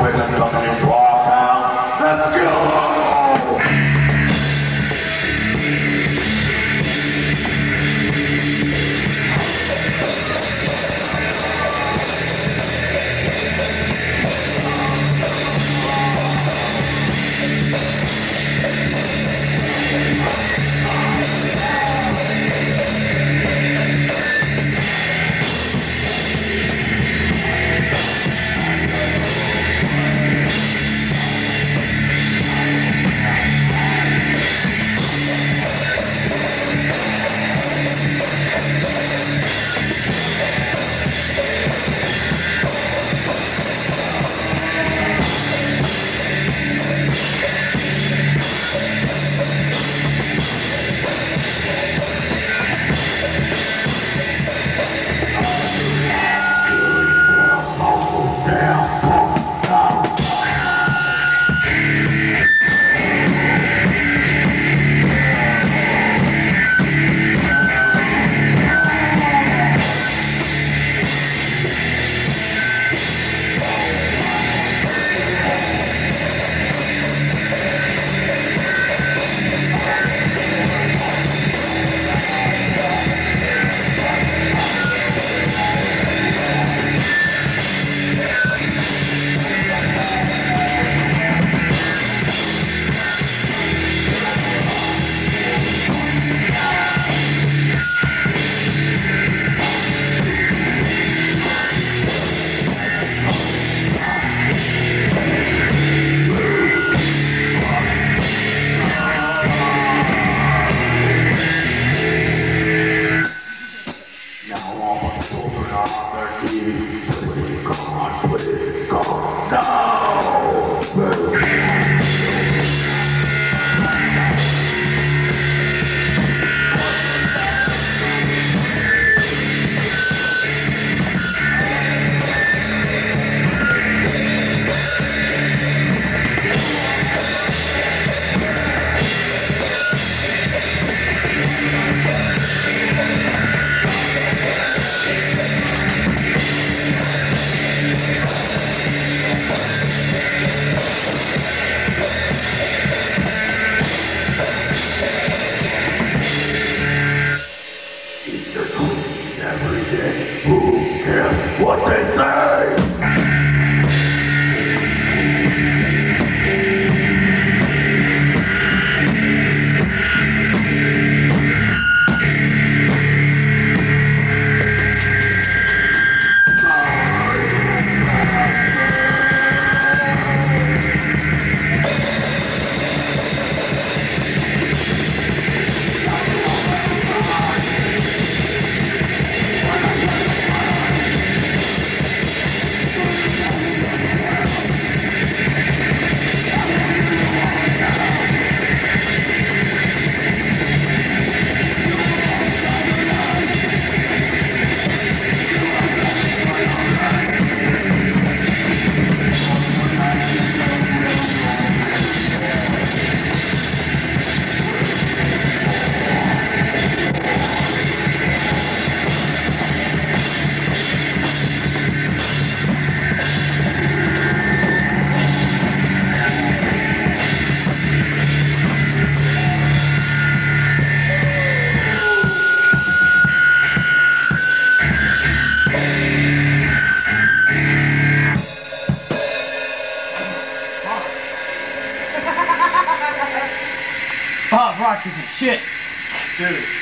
puedan Rock isn't shit. Dude.